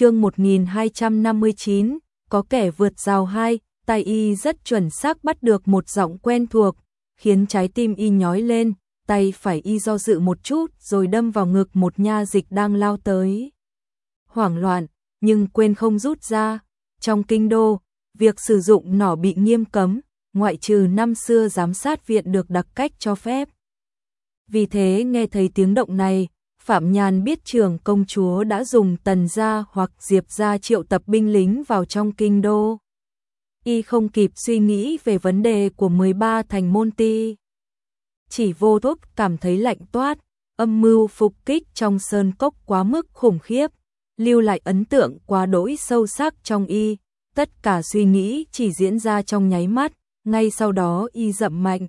chương 1259, có kẻ vượt rào hai, tay y rất chuẩn xác bắt được một giọng quen thuộc, khiến trái tim y nhói lên, tay phải y do dự một chút rồi đâm vào ngực một nha dịch đang lao tới. Hoảng loạn, nhưng quên không rút ra, trong kinh đô, việc sử dụng nỏ bị nghiêm cấm, ngoại trừ năm xưa giám sát viện được đặc cách cho phép. Vì thế nghe thấy tiếng động này, Phạm Nhàn biết trường công chúa đã dùng tần gia hoặc diệp gia triệu tập binh lính vào trong kinh đô. Y không kịp suy nghĩ về vấn đề của 13 thành môn ti. Chỉ vô thúc cảm thấy lạnh toát, âm mưu phục kích trong sơn cốc quá mức khủng khiếp, lưu lại ấn tượng quá đỗi sâu sắc trong y. Tất cả suy nghĩ chỉ diễn ra trong nháy mắt, ngay sau đó y dậm mạnh.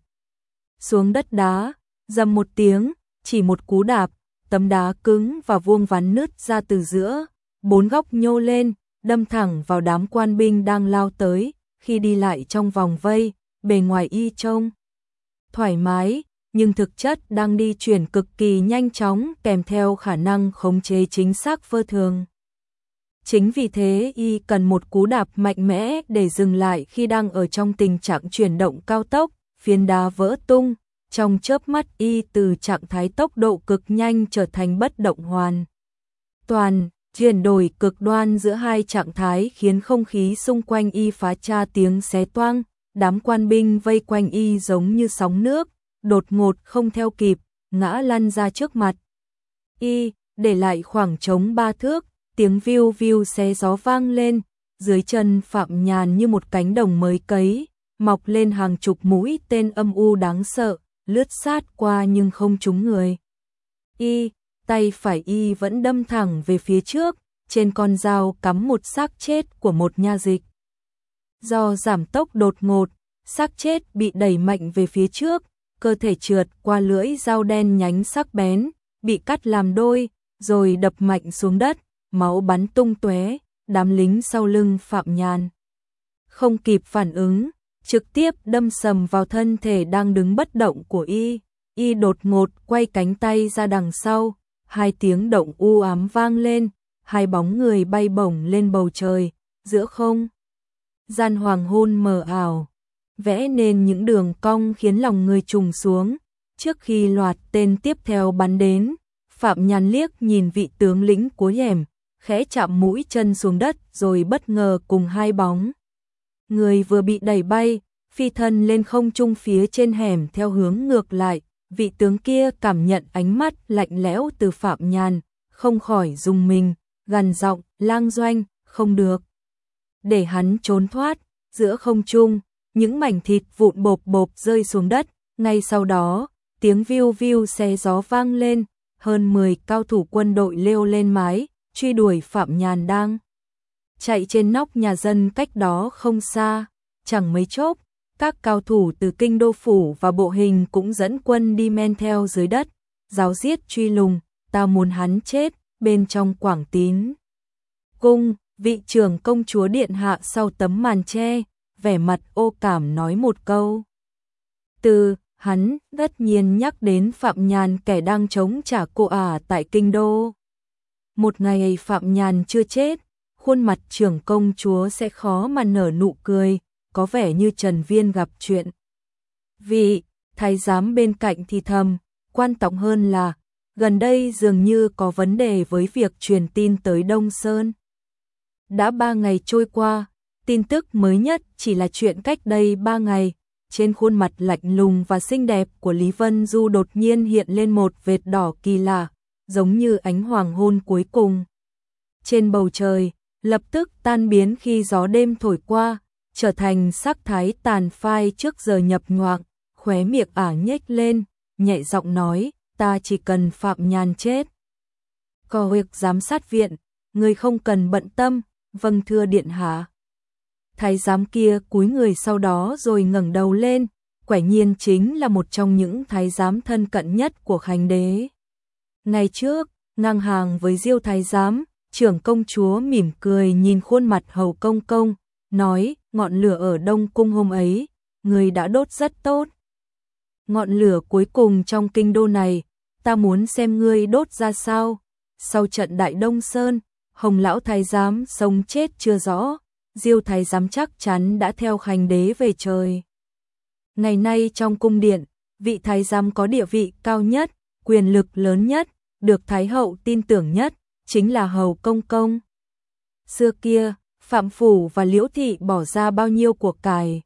Xuống đất đá, dầm một tiếng, chỉ một cú đạp, tấm đá cứng và vuông vắn nứt ra từ giữa, bốn góc nhô lên, đâm thẳng vào đám quan binh đang lao tới, khi đi lại trong vòng vây, bề ngoài y trông thoải mái, nhưng thực chất đang đi chuyển cực kỳ nhanh chóng kèm theo khả năng khống chế chính xác vơ thường. Chính vì thế y cần một cú đạp mạnh mẽ để dừng lại khi đang ở trong tình trạng chuyển động cao tốc, phiến đá vỡ tung, trong chớp mắt y từ trạng thái tốc độ cực nhanh trở thành bất động hoàn. Toàn, chuyển đổi cực đoan giữa hai trạng thái khiến không khí xung quanh y phá tra tiếng xé toang, đám quan binh vây quanh y giống như sóng nước, đột ngột không theo kịp, ngã lăn ra trước mặt. Y, để lại khoảng trống ba thước, tiếng viu viu xé gió vang lên, dưới chân Phạm Nhàn như một cánh đồng mới cấy, mọc lên hàng chục mũi tên âm u đáng sợ, lướt sát qua nhưng không trúng người. Y, tay phải y vẫn đâm thẳng về phía trước, trên con dao cắm một xác chết của một nha dịch. Do giảm tốc đột ngột, xác chết bị đẩy mạnh về phía trước, cơ thể trượt qua lưỡi dao đen nhánh sắc bén, bị cắt làm đôi, rồi đập mạnh xuống đất, máu bắn tung tóe, đám lính sau lưng Phạm Nhàn. Không kịp phản ứng, trực tiếp đâm sầm vào thân thể đang đứng bất động của y. Y đột ngột quay cánh tay ra đằng sau, hai tiếng động u ám vang lên, hai bóng người bay bổng lên bầu trời, giữa không. Gian hoàng hôn mờ ảo, vẽ nên những đường cong khiến lòng người trùng xuống. Trước khi loạt tên tiếp theo bắn đến, Phạm Nhàn liếc nhìn vị tướng lĩnh cuối hẻm, khẽ chạm mũi chân xuống đất rồi bất ngờ cùng hai bóng người vừa bị đẩy bay, phi thân lên không trung phía trên hẻm theo hướng ngược lại, vị tướng kia cảm nhận ánh mắt lạnh lẽo từ Phạm Nhàn, không khỏi dùng mình, gần giọng, lang doanh, không được. Để hắn trốn thoát, giữa không trung, những mảnh thịt vụn bộp bộp rơi xuống đất, ngay sau đó, tiếng viu viu xe gió vang lên, hơn 10 cao thủ quân đội leo lên mái, truy đuổi Phạm Nhàn đang chạy trên nóc nhà dân cách đó không xa, chẳng mấy chốc, các cao thủ từ kinh đô phủ và bộ hình cũng dẫn quân đi men theo dưới đất, giáo giết truy lùng, ta muốn hắn chết, bên trong quảng tín. Cung, vị trưởng công chúa điện hạ sau tấm màn che, vẻ mặt ô cảm nói một câu. Từ, hắn, tất nhiên nhắc đến Phạm Nhàn kẻ đang chống trả cô ả tại kinh đô. Một ngày Phạm Nhàn chưa chết, khuôn mặt trưởng công chúa sẽ khó mà nở nụ cười, có vẻ như Trần Viên gặp chuyện. Vì, thái giám bên cạnh thì thầm, quan trọng hơn là, gần đây dường như có vấn đề với việc truyền tin tới Đông Sơn. Đã ba ngày trôi qua, tin tức mới nhất chỉ là chuyện cách đây ba ngày, trên khuôn mặt lạnh lùng và xinh đẹp của Lý Vân Du đột nhiên hiện lên một vệt đỏ kỳ lạ, giống như ánh hoàng hôn cuối cùng. Trên bầu trời, lập tức tan biến khi gió đêm thổi qua, trở thành sắc thái tàn phai trước giờ nhập ngoạc, khóe miệng ả nhếch lên, nhẹ giọng nói, ta chỉ cần Phạm Nhàn chết. Có việc giám sát viện, người không cần bận tâm, vâng thưa điện hạ. Thái giám kia cúi người sau đó rồi ngẩng đầu lên, quả nhiên chính là một trong những thái giám thân cận nhất của Khánh đế. Ngày trước, ngang hàng với Diêu thái giám, trưởng công chúa mỉm cười nhìn khuôn mặt hầu công công, nói, ngọn lửa ở Đông Cung hôm ấy, người đã đốt rất tốt. Ngọn lửa cuối cùng trong kinh đô này, ta muốn xem ngươi đốt ra sao. Sau trận Đại Đông Sơn, Hồng lão thái giám sống chết chưa rõ, Diêu thái giám chắc chắn đã theo Khánh đế về trời. Ngày nay trong cung điện, vị thái giám có địa vị cao nhất, quyền lực lớn nhất, được thái hậu tin tưởng nhất, chính là hầu công công. Xưa kia, Phạm Phủ và Liễu Thị bỏ ra bao nhiêu cuộc cải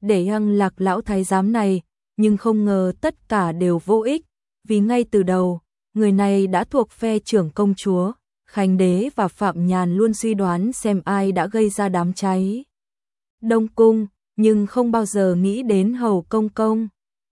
để hăng lạc lão thái giám này, nhưng không ngờ tất cả đều vô ích, vì ngay từ đầu, người này đã thuộc phe trưởng công chúa, Khánh Đế và Phạm Nhàn luôn suy đoán xem ai đã gây ra đám cháy. Đông Cung, nhưng không bao giờ nghĩ đến Hầu Công Công.